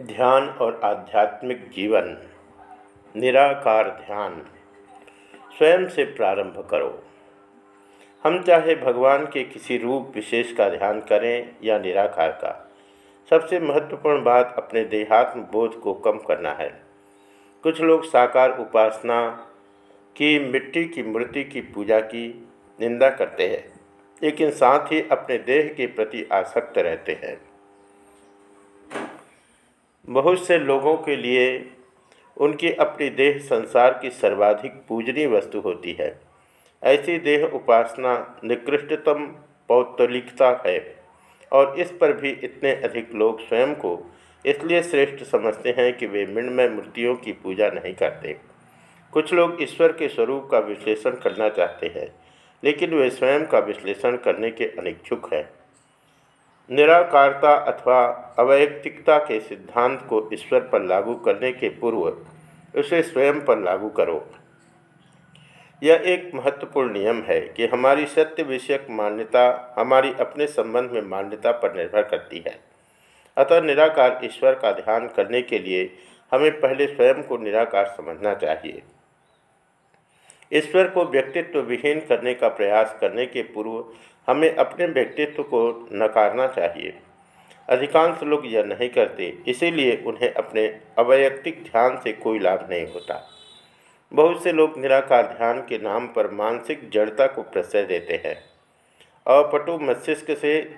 ध्यान और आध्यात्मिक जीवन, निराकार ध्यान स्वयं से प्रारंभ करो। हम चाहे भगवान के किसी रूप विशेष का ध्यान करें या निराकार का, सबसे महत्वपूर्ण बात अपने देहात्म बोध को कम करना है। कुछ लोग साकार उपासना की, मिट्टी की मूर्ति की पूजा की निंदा करते हैं, लेकिन साथ ही अपने देह के प्रति आसक्त रहते हैं। बहुत से लोगों के लिए उनकी अपनी देह संसार की सर्वाधिक पूजनीय वस्तु होती है। ऐसी देह उपासना निकृष्टतम, पौत्तलिकता है और इस पर भी इतने अधिक लोग स्वयं को इसलिए श्रेष्ठ समझते हैं कि वे मृणमय मूर्तियों की पूजा नहीं करते। कुछ लोग ईश्वर के स्वरूप का विश्लेषण करना चाहते हैं, लेकिन वे स्वयं का विश्लेषण करने के अनिच्छुक हैं। निराकारता अथवा अवैयक्तिकता के सिद्धांत को ईश्वर पर लागू करने के पूर्व उसे स्वयं पर लागू करो। यह एक महत्वपूर्ण नियम है कि हमारी सत्य विषयक मान्यता हमारी अपने संबंध में मान्यता पर निर्भर करती है। अतः निराकार ईश्वर का ध्यान करने के लिए हमें पहले स्वयं को निराकार समझना चाहिए। ईश्वर को व्यक्तित्व विहीन करने का प्रयास करने के पूर्व हमें अपने व्यक्तित्व को नकारना चाहिए। अधिकांश लोग यह नहीं करते, इसीलिए उन्हें अपने अवैयक्तिक ध्यान से कोई लाभ नहीं होता। बहुत से लोग निराकार ध्यान के नाम पर मानसिक जड़ता को प्रश्रय देते हैं। अपटु मस्तिष्क से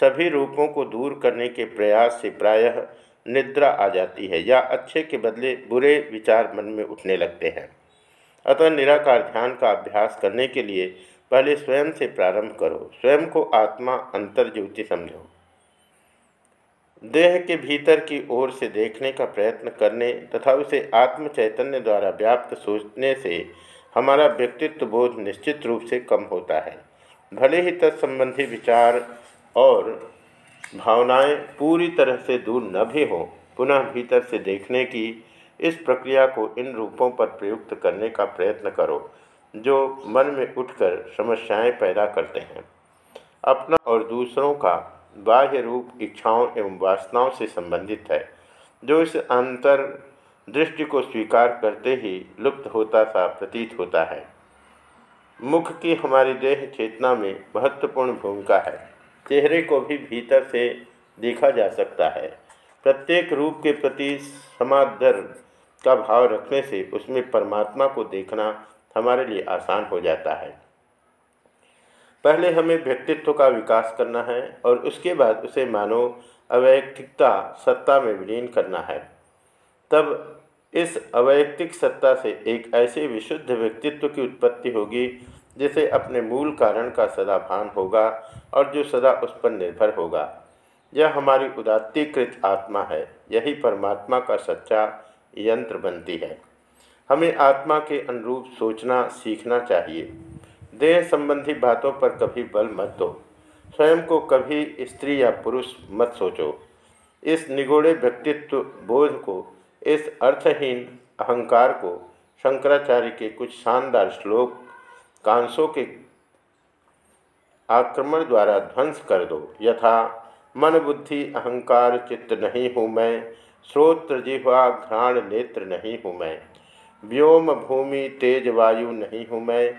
सभी रूपों को दूर करने के प्रयास से प्रायः निद्रा आ जाती है या अच्छे के बदले बुरे विचार मन में उठने लगते हैं। अतः निराकार ध्यान का अभ्यास करने के लिए पहले स्वयं से प्रारंभ करो। स्वयं को आत्मा अंतर ज्योति समझो। देह के भीतर की ओर से देखने का प्रयत्न करने तथा उसे आत्म चैतन्य द्वारा व्याप्त सोचने से हमारा व्यक्तित्व बोध निश्चित रूप से कम होता है। भले ही तत्संबंधी विचार और भावनाएँ पूरी तरह से दूर न भी हों, पुनः भीतर से देखने की इस प्रक्रिया को इन रूपों पर प्रयुक्त करने का प्रयत्न करो। जो मन में उठकर समस्याएँ पैदा करते हैं। अपना और दूसरों का बाह्य रूप, इच्छाओं एवं वासनाओं से संबंधित है, जो इस अंतर दृष्टि को स्वीकार करते ही लुप्त होता सा प्रतीत होता है। मुख की हमारी देह चेतना में महत्वपूर्ण भूमिका है। चेहरे को भी भीतर से देखा जा सकता है। प्रत्येक रूप के प्रति समाधर का भाव रखने से उसमें परमात्मा को देखना हमारे लिए आसान हो जाता है। पहले हमें व्यक्तित्व का विकास करना है और उसके बाद उसे मानो अवैयक्तिकता सत्ता में विलीन करना है। तब इस अवैयक्तिक सत्ता से एक ऐसे विशुद्ध व्यक्तित्व की उत्पत्ति होगी, जिसे अपने मूल कारण का सदा भान होगा और जो सदा उस पर निर्भर होगा। यह हमारी उदात्तीकृत आत्मा है, यही परमात्मा का सच्चा यंत्र बनती है। हमें आत्मा के अनुरूप सोचना, सीखना चाहिए। देह संबंधी बातों पर कभी बल मत दो। स्वयं को कभी स्त्री या पुरुष मत सोचो। इस निगोड़े व्यक्तित्व बोध को, इस अर्थहीन अहंकार को, शंकराचार्य के कुछ शानदार श्लोक, कांसों के आक्रमण द्वारा ध्वंस कर दो। यथा, मन बुद्धि, अहंकार, चित्त नहीं हूँ मैं। श्रोत्र जिह्वा, घ्राण, नेत्र नहीं हूँ मैं। व्योम भूमि तेज वायु नहीं हूँ मैं,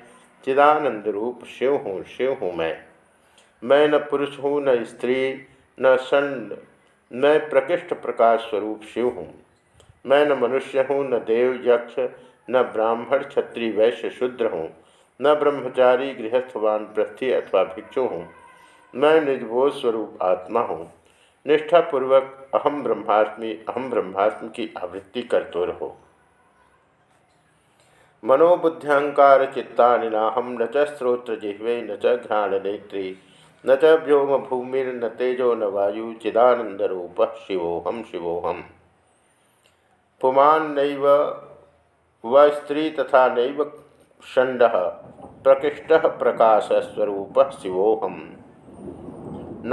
चिदानंद रूप शिव हूँ शिव हूँ मैं। मैं न पुरुष हूँ, न स्त्री, न षंड मैं प्रकृष्ट प्रकाश स्वरूप शिव हूँ। मैं न मनुष्य हूँ, न देव यक्ष, न ब्राह्मण, क्षत्रिय, वैश्य, शूद्र हूँ, न ब्रह्मचारी गृहस्थवान पृथ्वी अथवा भिक्षु हूँ। मैं निजबोध स्वरूप आत्मा हूँ। निष्ठापूर्वक अहम ब्रह्मास्मि अहम ब्रह्मास्मि की आवृत्ति करते रहो। मनोबुद्ध्यंकार चित्ता नाहम न च न च घ्राणनेत्री, न च व्योम भूमिर्न तेजो न वायु चिदानंदरूप शिवोहम शिवोहम पुमान नैव व स्त्री तथा नैव षंड प्रकृष्ट प्रकाशस्वरूप शिवोहम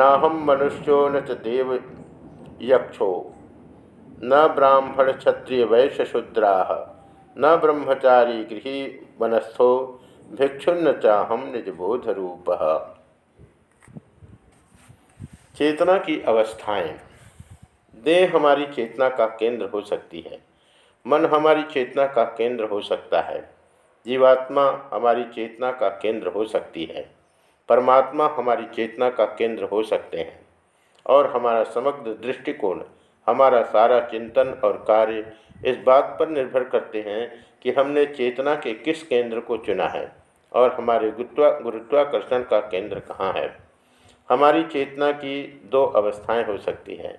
नाहम मनुष्यो न च देव यक्षो न ब्राह्मण क्षत्रिय वैश्य शूद्रा न ब्रह्मचारी गृही वनस्थो भिक्षुन्न चाहम निजबोध रूप चेतना की अवस्थाएँ। देह हमारी चेतना का केंद्र हो सकती है। मन हमारी चेतना का केंद्र हो सकता है। जीवात्मा हमारी चेतना का केंद्र हो सकती है। परमात्मा हमारी चेतना का केंद्र हो सकते हैं। और हमारा समग्र दृष्टिकोण, हमारा सारा चिंतन और कार्य इस बात पर निर्भर करते हैं कि हमने चेतना के किस केंद्र को चुना है और हमारे गुरुत्वा, गुरुत्वाकर्षण का केंद्र कहाँ है। हमारी चेतना की दो अवस्थाएँ हो सकती हैं।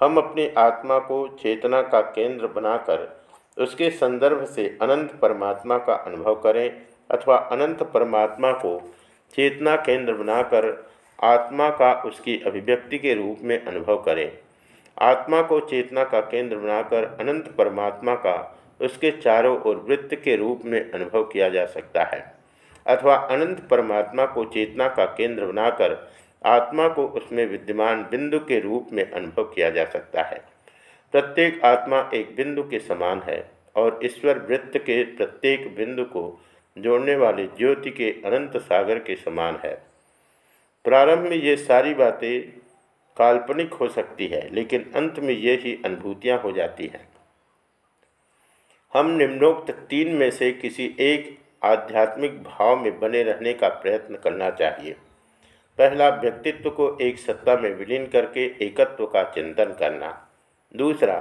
हम अपनी आत्मा को चेतना का केंद्र बनाकर उसके संदर्भ से अनंत परमात्मा का अनुभव करें अथवा अनंत परमात्मा को चेतना केंद्र बनाकर आत्मा का उसकी अभिव्यक्ति के रूप में अनुभव करें। आत्मा को चेतना का केंद्र बनाकर अनंत परमात्मा का, उसके चारों ओर वृत्त के रूप में अनुभव किया जा सकता है। अथवा अनंत परमात्मा को चेतना का केंद्र बनाकर आत्मा को उसमें विद्यमान बिंदु के रूप में अनुभव किया जा सकता है। प्रत्येक आत्मा एक बिंदु के समान है और ईश्वर वृत्त के प्रत्येक बिंदु को जोड़ने वाले ज्योति के अनंत सागर के समान है। प्रारंभ में ये सारी बातें काल्पनिक हो सकती है, लेकिन अंत में ये ही अनुभूतियाँ हो जाती हैं। हम निम्नोक्त तीन में से किसी एक आध्यात्मिक भाव में बने रहने का प्रयत्न करना चाहिए। पहला, व्यक्तित्व को एक सत्ता में विलीन करके एकत्व का चिंतन करना। दूसरा,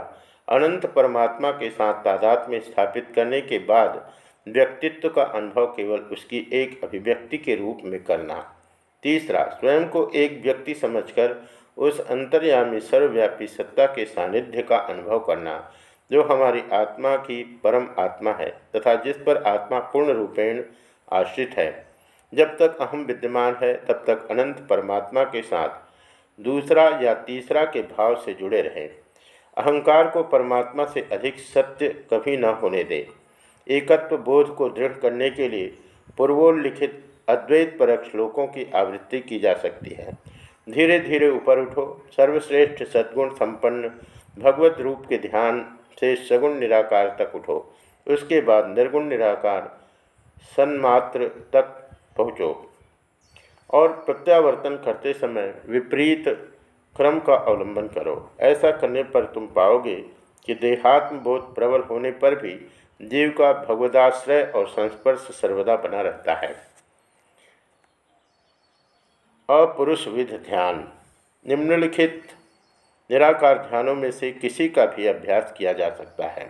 अनंत परमात्मा के साथ तादाद में स्थापित करने के बाद व्यक्तित्व का अनुभव केवल उसकी एक अभिव्यक्ति के रूप में करना। तीसरा, स्वयं को एक व्यक्ति समझकर उस अंतर्यामी सर्वव्यापी सत्ता के सानिध्य का अनुभव करना, जो हमारी आत्मा की परम आत्मा है तथा जिस पर आत्मा पूर्ण रूपेण आश्रित है। जब तक अहम विद्यमान है, तब तक अनंत परमात्मा के साथ दूसरा या तीसरा के भाव से जुड़े रहे। अहंकार को परमात्मा से अधिक सत्य कभी न होने दे। एकत्व बोध को दृढ़ करने के लिए पूर्वोल्लिखित अद्वैत परक श्लोकों की आवृत्ति की जा सकती है। धीरे धीरे ऊपर उठो। सर्वश्रेष्ठ सद्गुण संपन्न भगवत रूप के ध्यान से सगुण निराकार तक उठो। उसके बाद निर्गुण निराकार सन्मात्र तक पहुँचो। और प्रत्यावर्तन करते समय विपरीत क्रम का अवलंबन करो। ऐसा करने पर तुम पाओगे कि देहात्म बोध प्रबल होने पर भी जीव का भगवदाश्रय और संस्पर्श सर्वदा बना रहता है। अपुरुष विध ध्यान। निम्नलिखित, निराकार ध्यानों में से किसी का भी अभ्यास किया जा सकता है।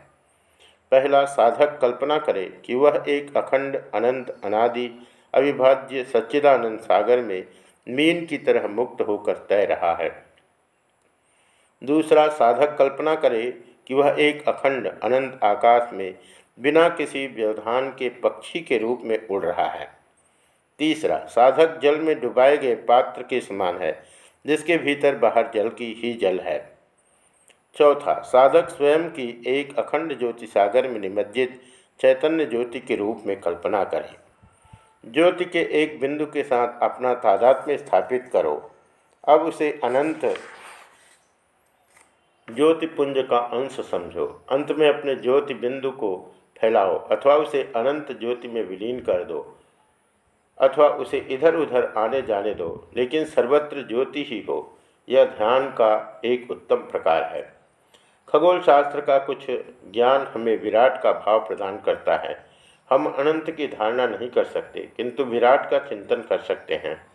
पहला, साधक कल्पना करे कि वह एक अखंड, अनंत, अनादि, अविभाज्य सच्चिदानंद सागर में मीन की तरह मुक्त होकर तय रहा है। दूसरा, साधक कल्पना करे कि वह एक अखंड, अनंत आकाश में बिना किसी व्यवधान के पक्षी के रूप में उड़ रहा है। तीसरा, साधक जल में डुबाए गए पात्र के समान है, जिसके भीतर बाहर जल की ही जल है। चौथा, साधक स्वयं की एक अखंड ज्योति सागर में निमज्जित चैतन्य ज्योति के रूप में कल्पना करें। ज्योति के एक बिंदु के साथ अपना तादात्म्य स्थापित करो। अब उसे अनंत ज्योतिपुंज का अंश समझो। अंत में अपने ज्योति बिंदु को फैलाओ अथवा उसे अनंत ज्योति में विलीन कर दो। अथवा उसे इधर उधर आने जाने दो, लेकिन सर्वत्र ज्योति ही हो, यह ध्यान का एक उत्तम प्रकार है। खगोल शास्त्र का कुछ ज्ञान हमें विराट का भाव प्रदान करता है। हम अनंत की धारणा नहीं कर सकते, किंतु विराट का चिंतन कर सकते हैं,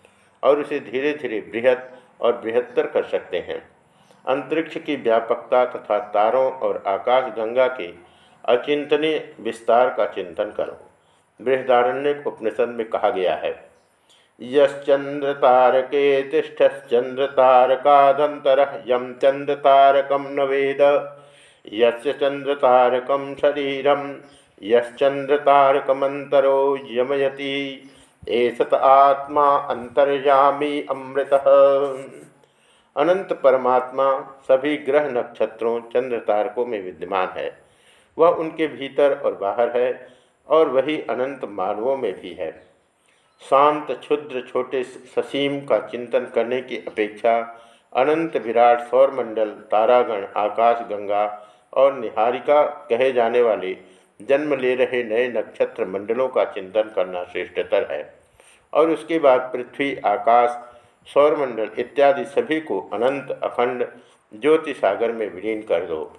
और उसे धीरे धीरे बृहत और बृहत्तर कर सकते हैं। अंतरिक्ष की व्यापकता तथा तारों और आकाश गंगा के अचिंतनीय विस्तार का चिंतन करो। बृहदारण्य उपनिषद में कहा गया है। यश्चंद्र तारके तारकादंतर यम चंद्र तारकम न वेद। यस्य चंद्र तारकम शरीरम यश्चंद्रतारकमंतरो यमयति। एसत आत्मा अंतर्यामी अमृत। अनंत परमात्मा सभी ग्रह नक्षत्रों चंद्र तारकों में विद्यमान है। वह उनके भीतर और बाहर है। और वही अनंत मानवों में भी है। शांत, क्षुद्र, छोटे ससीम का चिंतन करने की अपेक्षा अनंत विराट सौरमंडल, तारागण, आकाश, गंगा और निहारिका कहे जाने वाले जन्म ले रहे नए नक्षत्र मंडलों का चिंतन करना श्रेष्ठतर है। और उसके बाद पृथ्वी, आकाश, सौरमंडल इत्यादि सभी को अनंत, अखंड ज्योति सागर में विलीन कर दो।